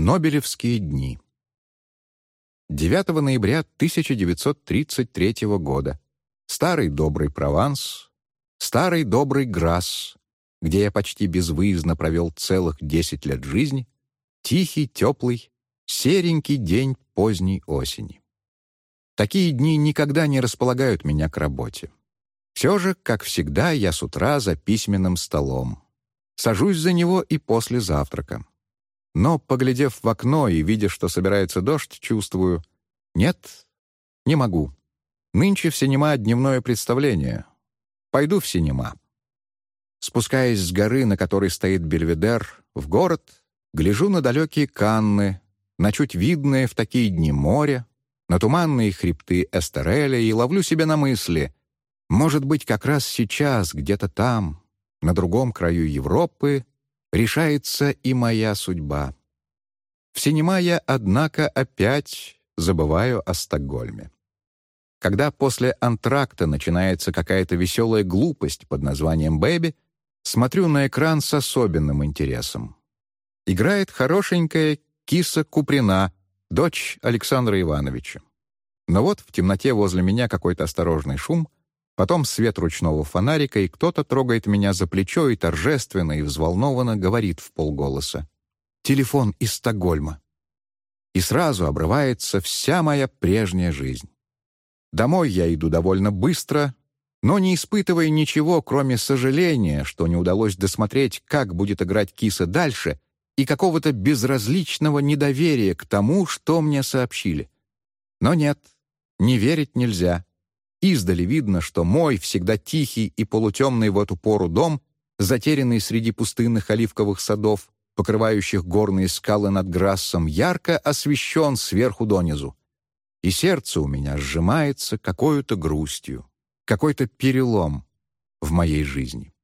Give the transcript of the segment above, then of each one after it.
Нобелевские дни. 9 ноября 1933 года. Старый добрый Прованс, старый добрый Грасс, где я почти безвыездно провел целых 10 лет жизни, тихий, теплый, серенький день поздней осени. Такие дни никогда не располагают меня к работе. Все же, как всегда, я с утра за письменным столом. Сажусь за него и после завтрака. Но, поглядев в окно и видя, что собирается дождь, чувствую — нет, не могу. Нынче в синема дневное представление. Пойду в синема. Спускаясь с горы, на которой стоит Бельведер, в город, гляжу на далекие Канны, на чуть видное в такие дни море, на туманные хребты Эстереля и ловлю себя на мысли. Может быть, как раз сейчас, где-то там, на другом краю Европы, решается и моя судьба. В синема я, однако, опять забываю о Стокгольме. Когда после антракта начинается какая-то веселая глупость под названием «Бэби», смотрю на экран с особенным интересом. Играет хорошенькая киса Куприна, дочь Александра Ивановича. Но вот в темноте возле меня какой-то осторожный шум, потом свет ручного фонарика, и кто-то трогает меня за плечо и торжественно и взволнованно говорит в полголоса. «Телефон из Стокгольма». И сразу обрывается вся моя прежняя жизнь. Домой я иду довольно быстро, но не испытывая ничего, кроме сожаления, что не удалось досмотреть, как будет играть киса дальше, и какого-то безразличного недоверия к тому, что мне сообщили. Но нет, не верить нельзя. Издали видно, что мой, всегда тихий и полутемный в эту пору дом, затерянный среди пустынных оливковых садов, покрывающих горные скалы над Грассом, ярко освещен сверху донизу. И сердце у меня сжимается какой-то грустью, какой-то перелом в моей жизни.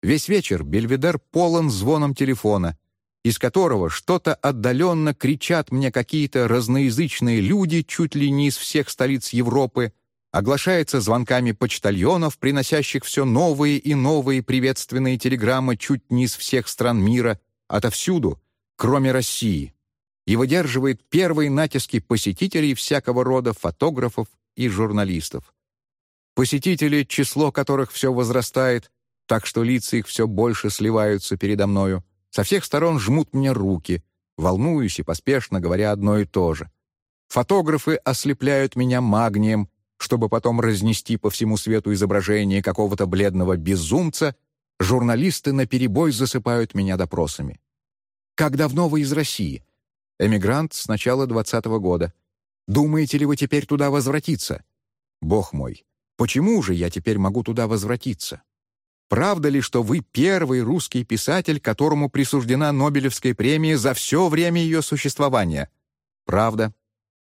Весь вечер Бельведер полон звоном телефона, из которого что-то отдаленно кричат мне какие-то разноязычные люди чуть ли не из всех столиц Европы, оглашается звонками почтальонов, приносящих все новые и новые приветственные телеграммы чуть не из всех стран мира, отовсюду, кроме России, и выдерживает первые натиски посетителей всякого рода фотографов и журналистов. Посетители, число которых все возрастает, так что лица их все больше сливаются передо мною. Со всех сторон жмут мне руки, волнуюсь и поспешно говоря одно и то же. Фотографы ослепляют меня магнием, чтобы потом разнести по всему свету изображение какого-то бледного безумца, журналисты наперебой засыпают меня допросами. «Как давно вы из России?» «Эмигрант с начала двадцатого года. Думаете ли вы теперь туда возвратиться?» «Бог мой, почему же я теперь могу туда возвратиться?» Правда ли, что вы первый русский писатель, которому присуждена Нобелевская премия за все время ее существования? Правда.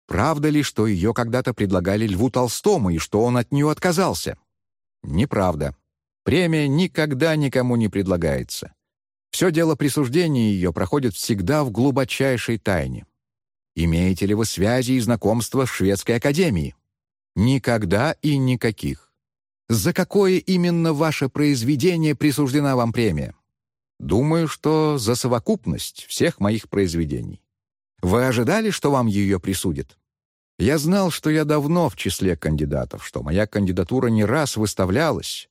Правда ли, что ее когда-то предлагали Льву Толстому и что он от нее отказался? Неправда. Премия никогда никому не предлагается. Все дело присуждения ее проходит всегда в глубочайшей тайне. Имеете ли вы связи и знакомства с Шведской академией? Никогда и никаких. За какое именно ваше произведение присуждена вам премия? Думаю, что за совокупность всех моих произведений. Вы ожидали, что вам ее присудят? Я знал, что я давно в числе кандидатов, что моя кандидатура не раз выставлялась.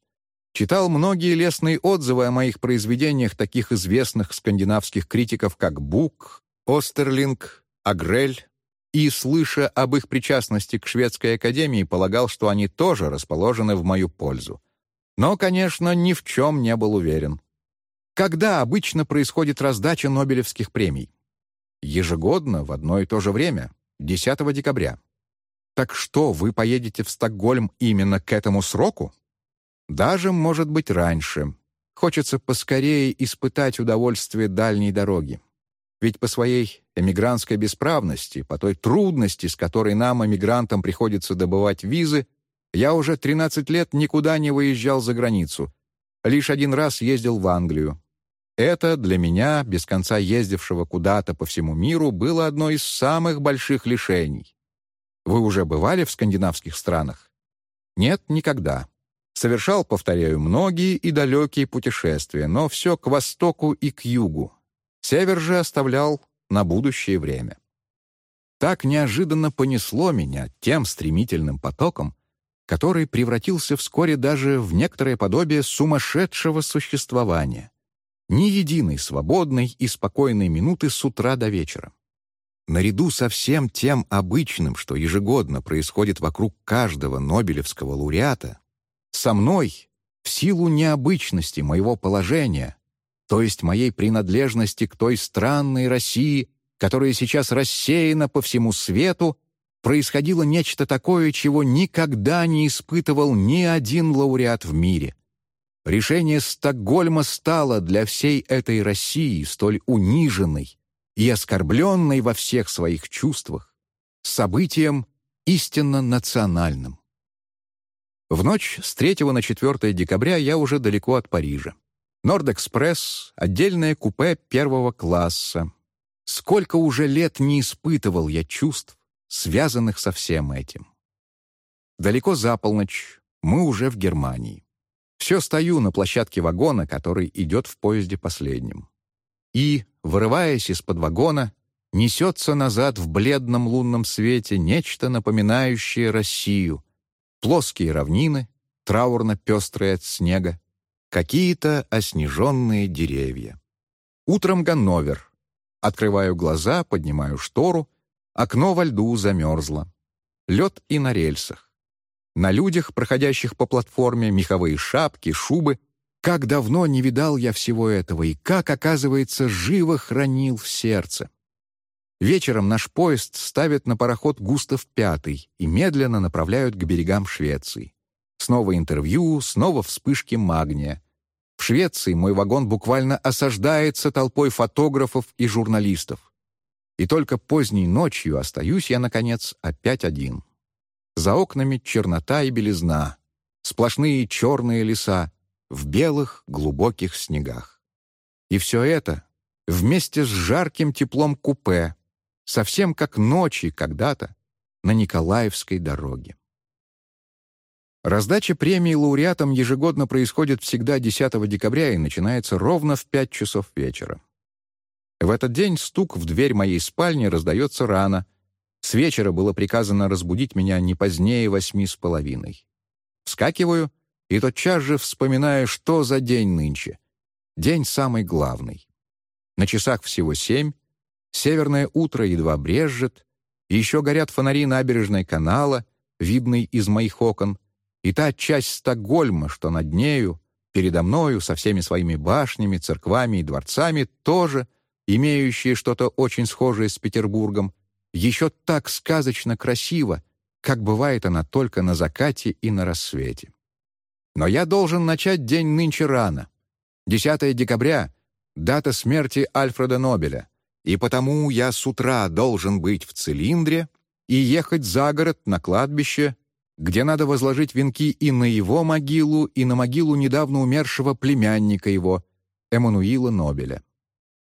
Читал многие лестные отзывы о моих произведениях таких известных скандинавских критиков, как Бук, Остерлинг, Агрель, и, слыша об их причастности к шведской академии, полагал, что они тоже расположены в мою пользу. Но, конечно, ни в чем не был уверен. Когда обычно происходит раздача Нобелевских премий? Ежегодно, в одно и то же время, 10 декабря. Так что, вы поедете в Стокгольм именно к этому сроку? Даже, может быть, раньше. Хочется поскорее испытать удовольствие дальней дороги. Ведь по своей эмигрантской бесправности, по той трудности, с которой нам, эмигрантам, приходится добывать визы, я уже 13 лет никуда не выезжал за границу. Лишь один раз ездил в Англию. Это для меня, без конца ездившего куда-то по всему миру, было одно из самых больших лишений. Вы уже бывали в скандинавских странах? Нет, никогда. Совершал, повторяю, многие и далекие путешествия, но все к востоку и к югу, Север же оставлял на будущее время. Так неожиданно понесло меня тем стремительным потоком, который превратился вскоре даже в некоторое подобие сумасшедшего существования. Ни единой свободной и спокойной минуты с утра до вечера. Наряду со всем тем обычным, что ежегодно происходит вокруг каждого Нобелевского лауреата, со мной, в силу необычности моего положения, то есть моей принадлежности к той странной России, которая сейчас рассеяна по всему свету, происходило нечто такое, чего никогда не испытывал ни один лауреат в мире. Решение Стокгольма стало для всей этой России столь униженной, и оскорбленной во всех своих чувствах, событием истинно национальным. В ночь с 3 на 4 декабря я уже далеко от Парижа. Норд-экспресс, отдельное купе первого класса. Сколько уже лет не испытывал я чувств, связанных со всем этим. Далеко за полночь, мы уже в Германии. Все стою на площадке вагона, который идет в поезде последним. И, вырываясь из-под вагона, несется назад в бледном лунном свете нечто напоминающее Россию. Плоские равнины, траурно-пестрые от снега, какие-то оснеженные деревья. Утром Ганновер. Открываю глаза, поднимаю штору, окно во льду замерзло. Лед и на рельсах. На людях, проходящих по платформе, меховые шапки, шубы — как давно не видал я всего этого и как, оказывается, живо хранил в сердце. Вечером наш поезд ставят на пароход «Густав V» и медленно направляют к берегам Швеции. Снова интервью, снова вспышки магния. В Швеции мой вагон буквально осаждается толпой фотографов и журналистов. И только поздней ночью остаюсь я, наконец, опять один. За окнами чернота и белизна, сплошные черные леса, в белых глубоких снегах. И все это вместе с жарким теплом купе, совсем как ночи когда-то на Николаевской дороге. Раздача премии лауреатам ежегодно происходит всегда 10 декабря и начинается ровно в 5 часов вечера. В этот день стук в дверь моей спальни раздается рано. С вечера было приказано разбудить меня не позднее восьми с половиной. Вскакиваю и тотчас же вспоминаю, что за день нынче. День самый главный. На часах всего семь, северное утро едва брежет, еще горят фонари набережной канала, видной из моих окон, и та часть Стокгольма, что над нею, передо мною, со всеми своими башнями, церквами и дворцами, тоже, имеющие что-то очень схожее с Петербургом, еще так сказочно красиво, как бывает она только на закате и на рассвете. Но я должен начать день нынче рано. 10 декабря — дата смерти Альфреда Нобеля, и потому я с утра должен быть в цилиндре и ехать за город на кладбище, где надо возложить венки и на его могилу, и на могилу недавно умершего племянника его, Эммануила Нобеля.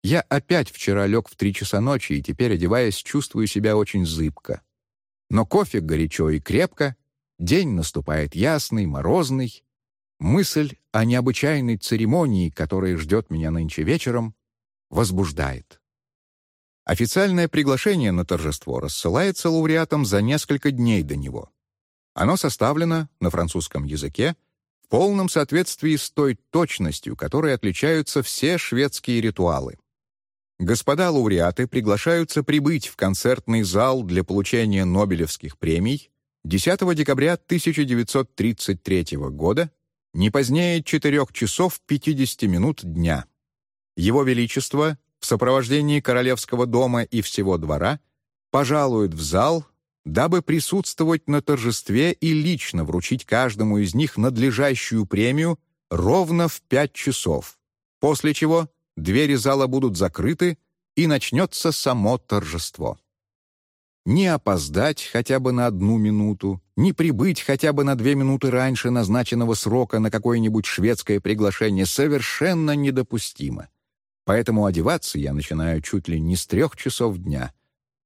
Я опять вчера лег в три часа ночи и теперь, одеваясь, чувствую себя очень зыбко. Но кофе горячо и крепко, день наступает ясный, морозный, Мысль о необычайной церемонии, которая ждет меня нынче вечером, возбуждает. Официальное приглашение на торжество рассылается лауреатам за несколько дней до него. Оно составлено на французском языке в полном соответствии с той точностью, которой отличаются все шведские ритуалы. Господа лауреаты приглашаются прибыть в концертный зал для получения Нобелевских премий 10 декабря 1933 года не позднее 4 часов 50 минут дня. Его Величество в сопровождении Королевского дома и всего двора пожалует в зал, дабы присутствовать на торжестве и лично вручить каждому из них надлежащую премию ровно в 5 часов, после чего двери зала будут закрыты и начнется само торжество не опоздать хотя бы на одну минуту, не прибыть хотя бы на две минуты раньше назначенного срока на какое-нибудь шведское приглашение совершенно недопустимо. Поэтому одеваться я начинаю чуть ли не с трех часов дня,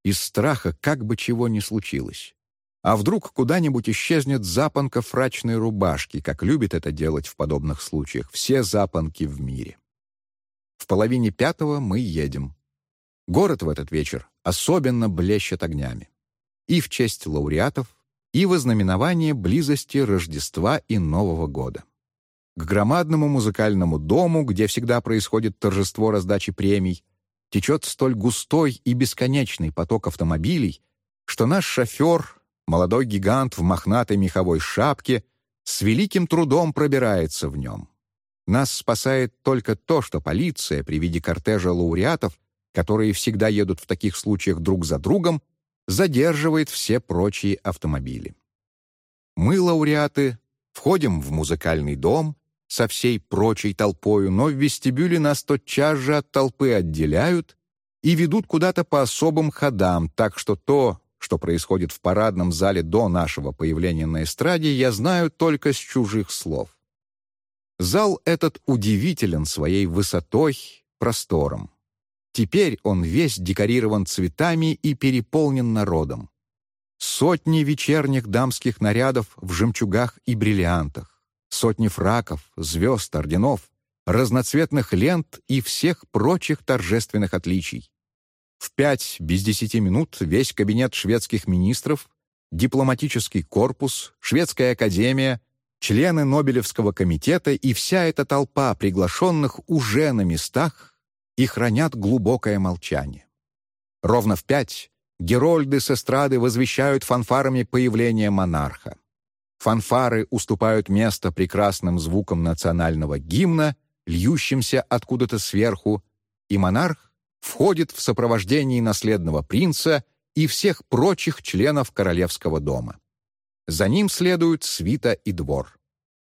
из страха, как бы чего ни случилось. А вдруг куда-нибудь исчезнет запонка фрачной рубашки, как любит это делать в подобных случаях все запонки в мире. В половине пятого мы едем. Город в этот вечер особенно блещет огнями. И в честь лауреатов, и в ознаменование близости Рождества и Нового года. К громадному музыкальному дому, где всегда происходит торжество раздачи премий, течет столь густой и бесконечный поток автомобилей, что наш шофер, молодой гигант в мохнатой меховой шапке, с великим трудом пробирается в нем. Нас спасает только то, что полиция при виде кортежа лауреатов, которые всегда едут в таких случаях друг за другом, задерживает все прочие автомобили. Мы, лауреаты, входим в музыкальный дом со всей прочей толпою, но в вестибюле нас тотчас же от толпы отделяют и ведут куда-то по особым ходам, так что то, что происходит в парадном зале до нашего появления на эстраде, я знаю только с чужих слов. Зал этот удивителен своей высотой, простором. Теперь он весь декорирован цветами и переполнен народом. Сотни вечерних дамских нарядов в жемчугах и бриллиантах, сотни фраков, звезд, орденов, разноцветных лент и всех прочих торжественных отличий. В пять без десяти минут весь кабинет шведских министров, дипломатический корпус, шведская академия, члены Нобелевского комитета и вся эта толпа приглашенных уже на местах и хранят глубокое молчание. Ровно в пять герольды с эстрады возвещают фанфарами появление монарха. Фанфары уступают место прекрасным звукам национального гимна, льющимся откуда-то сверху, и монарх входит в сопровождении наследного принца и всех прочих членов королевского дома. За ним следуют свита и двор.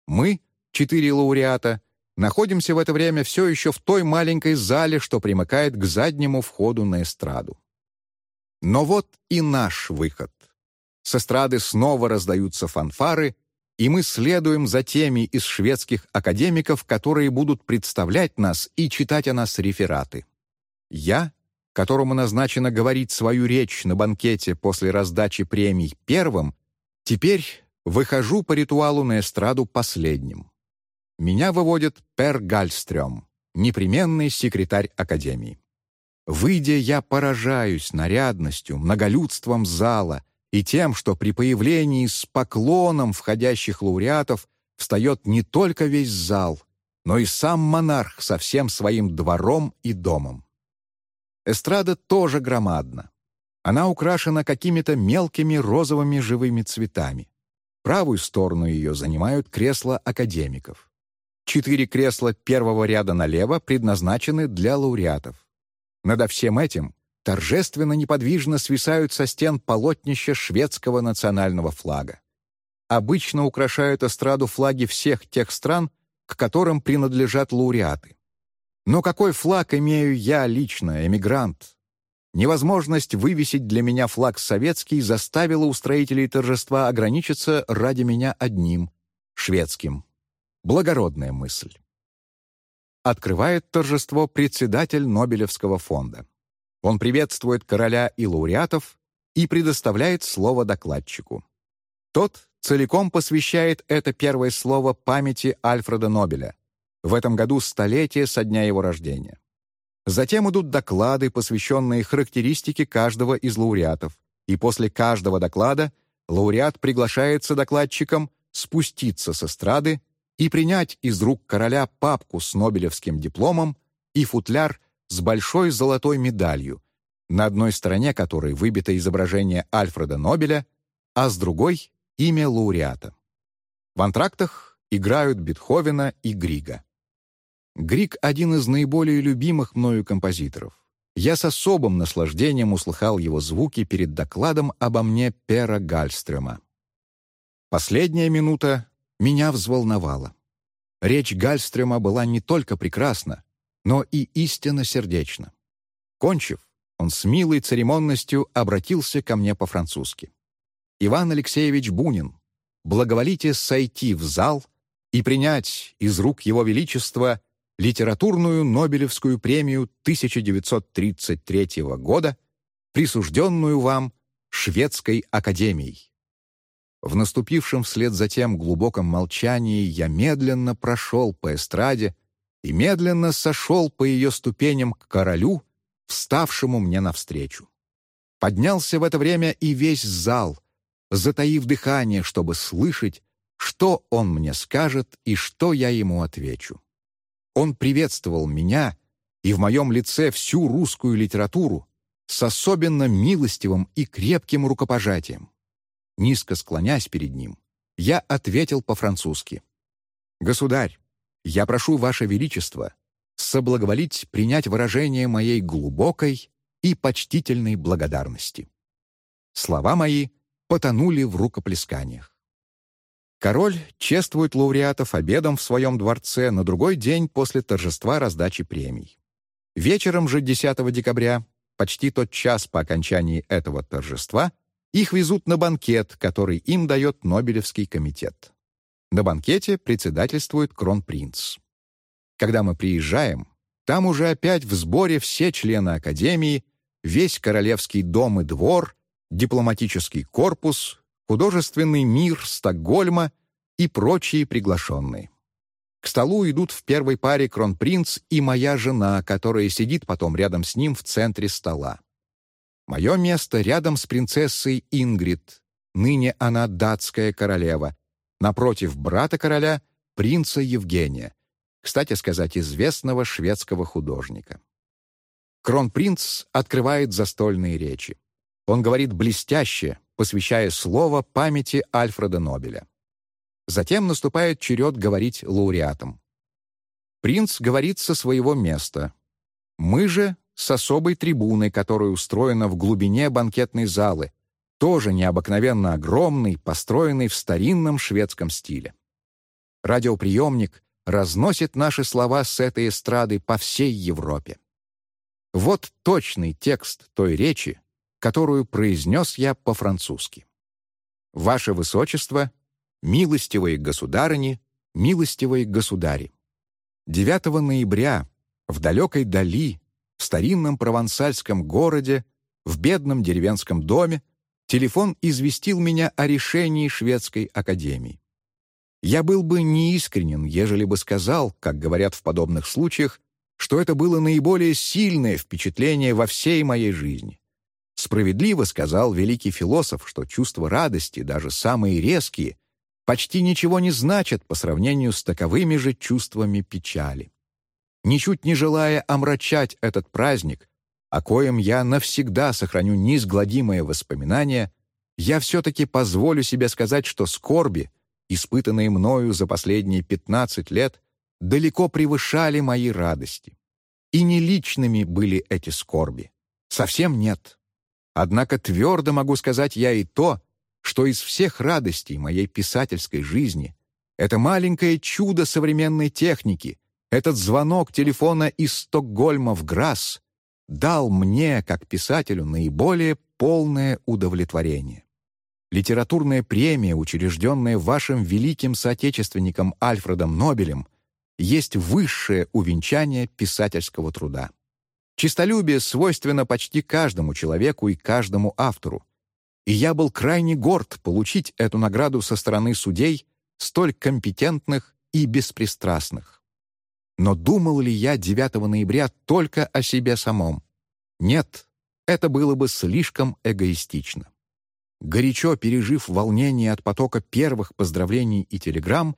Мы, четыре лауреата, находимся в это время все еще в той маленькой зале, что примыкает к заднему входу на эстраду. Но вот и наш выход. С эстрады снова раздаются фанфары, и мы следуем за теми из шведских академиков, которые будут представлять нас и читать о нас рефераты. Я, которому назначено говорить свою речь на банкете после раздачи премий первым, теперь выхожу по ритуалу на эстраду последним. Меня выводит Пер Гальстрём, непременный секретарь Академии. Выйдя, я поражаюсь нарядностью, многолюдством зала и тем, что при появлении с поклоном входящих лауреатов встает не только весь зал, но и сам монарх со всем своим двором и домом. Эстрада тоже громадна. Она украшена какими-то мелкими розовыми живыми цветами. Правую сторону ее занимают кресла академиков. Четыре кресла первого ряда налево предназначены для лауреатов. Над всем этим торжественно неподвижно свисают со стен полотнища шведского национального флага. Обычно украшают эстраду флаги всех тех стран, к которым принадлежат лауреаты. Но какой флаг имею я лично, эмигрант? Невозможность вывесить для меня флаг советский заставила устроителей торжества ограничиться ради меня одним — шведским. Благородная мысль. Открывает торжество председатель Нобелевского фонда. Он приветствует короля и лауреатов и предоставляет слово докладчику. Тот целиком посвящает это первое слово памяти Альфреда Нобеля. В этом году столетие со дня его рождения. Затем идут доклады, посвященные характеристике каждого из лауреатов, и после каждого доклада лауреат приглашается докладчиком спуститься с эстрады и принять из рук короля папку с Нобелевским дипломом и футляр с большой золотой медалью, на одной стороне которой выбито изображение Альфреда Нобеля, а с другой — имя лауреата. В антрактах играют Бетховена и Грига. Григ — один из наиболее любимых мною композиторов. Я с особым наслаждением услыхал его звуки перед докладом обо мне Пера Гальстрема. Последняя минута меня взволновало. Речь Гальстрема была не только прекрасна, но и истинно сердечна. Кончив, он с милой церемонностью обратился ко мне по-французски. «Иван Алексеевич Бунин, благоволите сойти в зал и принять из рук Его Величества литературную Нобелевскую премию 1933 года, присужденную вам Шведской академией. В наступившем вслед за тем глубоком молчании я медленно прошел по эстраде и медленно сошел по ее ступеням к королю вставшему мне навстречу. Поднялся в это время и весь зал, затаив дыхание, чтобы слышать, что он мне скажет и что я ему отвечу. Он приветствовал меня и в моем лице всю русскую литературу с особенно милостивым и крепким рукопожатием. Низко склонясь перед ним, я ответил по-французски. «Государь, я прошу Ваше Величество соблаговолить принять выражение моей глубокой и почтительной благодарности». Слова мои потонули в рукоплесканиях. Король чествует лауреатов обедом в своем дворце на другой день после торжества раздачи премий. Вечером же 10 декабря, почти тот час по окончании этого торжества, их везут на банкет, который им дает Нобелевский комитет. На банкете председательствует кронпринц. Когда мы приезжаем, там уже опять в сборе все члены Академии, весь королевский дом и двор, дипломатический корпус, художественный мир Стокгольма и прочие приглашенные. К столу идут в первой паре кронпринц и моя жена, которая сидит потом рядом с ним в центре стола. Мое место рядом с принцессой Ингрид, ныне она датская королева, напротив брата короля, принца Евгения, кстати сказать, известного шведского художника. Кронпринц открывает застольные речи. Он говорит блестяще, посвящая слово памяти Альфреда Нобеля. Затем наступает черед говорить лауреатам. Принц говорит со своего места. Мы же с особой трибуной, которая устроена в глубине банкетной залы, тоже необыкновенно огромный, построенный в старинном шведском стиле. Радиоприемник разносит наши слова с этой эстрады по всей Европе. Вот точный текст той речи, которую произнес я по-французски. «Ваше Высочество, милостивые государыни, милостивые государи. 9 ноября в далекой дали, в старинном провансальском городе, в бедном деревенском доме, телефон известил меня о решении шведской академии. Я был бы неискренен, ежели бы сказал, как говорят в подобных случаях, что это было наиболее сильное впечатление во всей моей жизни. Справедливо сказал великий философ, что чувства радости, даже самые резкие, почти ничего не значат по сравнению с таковыми же чувствами печали. Ничуть не желая омрачать этот праздник, о коем я навсегда сохраню неизгладимое воспоминание, я все-таки позволю себе сказать, что скорби, испытанные мною за последние 15 лет, далеко превышали мои радости. И не личными были эти скорби. Совсем нет. Однако твердо могу сказать я и то, что из всех радостей моей писательской жизни это маленькое чудо современной техники, этот звонок телефона из Стокгольма в Грасс дал мне, как писателю, наиболее полное удовлетворение. Литературная премия, учрежденная вашим великим соотечественником Альфредом Нобелем, есть высшее увенчание писательского труда. Чистолюбие свойственно почти каждому человеку и каждому автору, и я был крайне горд получить эту награду со стороны судей, столь компетентных и беспристрастных. Но думал ли я 9 ноября только о себе самом? Нет, это было бы слишком эгоистично. Горячо пережив волнение от потока первых поздравлений и телеграмм,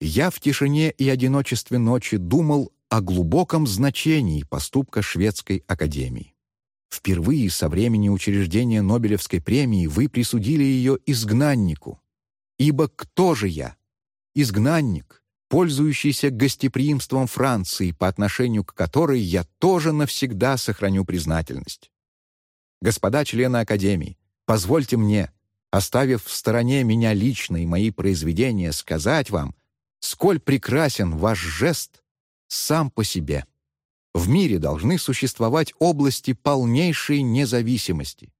я в тишине и одиночестве ночи думал о глубоком значении поступка Шведской академии. Впервые со времени учреждения Нобелевской премии вы присудили ее изгнаннику. Ибо кто же я? Изгнанник, пользующийся гостеприимством Франции, по отношению к которой я тоже навсегда сохраню признательность. Господа члены Академии, позвольте мне, оставив в стороне меня лично и мои произведения, сказать вам, сколь прекрасен ваш жест сам по себе. В мире должны существовать области полнейшей независимости.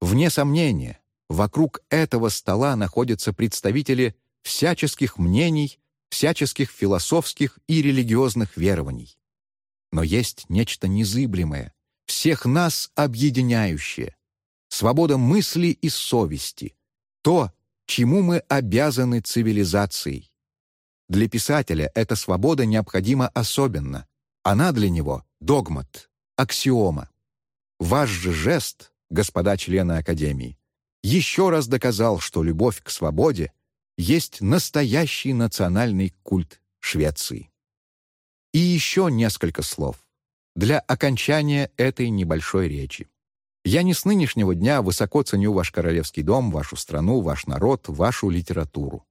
Вне сомнения, вокруг этого стола находятся представители всяческих мнений, всяческих философских и религиозных верований. Но есть нечто незыблемое, всех нас объединяющее, свобода мысли и совести, то, чему мы обязаны цивилизацией. Для писателя эта свобода необходима особенно, она для него — догмат, аксиома. Ваш же жест, господа члены Академии, еще раз доказал, что любовь к свободе есть настоящий национальный культ Швеции. И еще несколько слов для окончания этой небольшой речи. Я не с нынешнего дня высоко ценю ваш королевский дом, вашу страну, ваш народ, вашу литературу.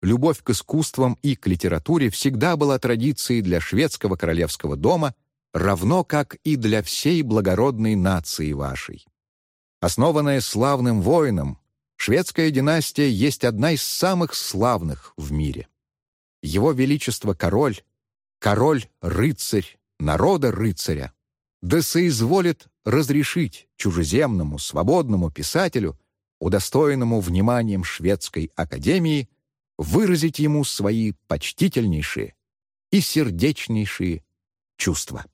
Любовь к искусствам и к литературе всегда была традицией для шведского королевского дома, равно как и для всей благородной нации вашей. Основанная славным воином, шведская династия есть одна из самых славных в мире. Его Величество король, король-рыцарь, народа-рыцаря, да соизволит разрешить чужеземному свободному писателю, удостоенному вниманием Шведской академии, выразить ему свои почтительнейшие и сердечнейшие чувства.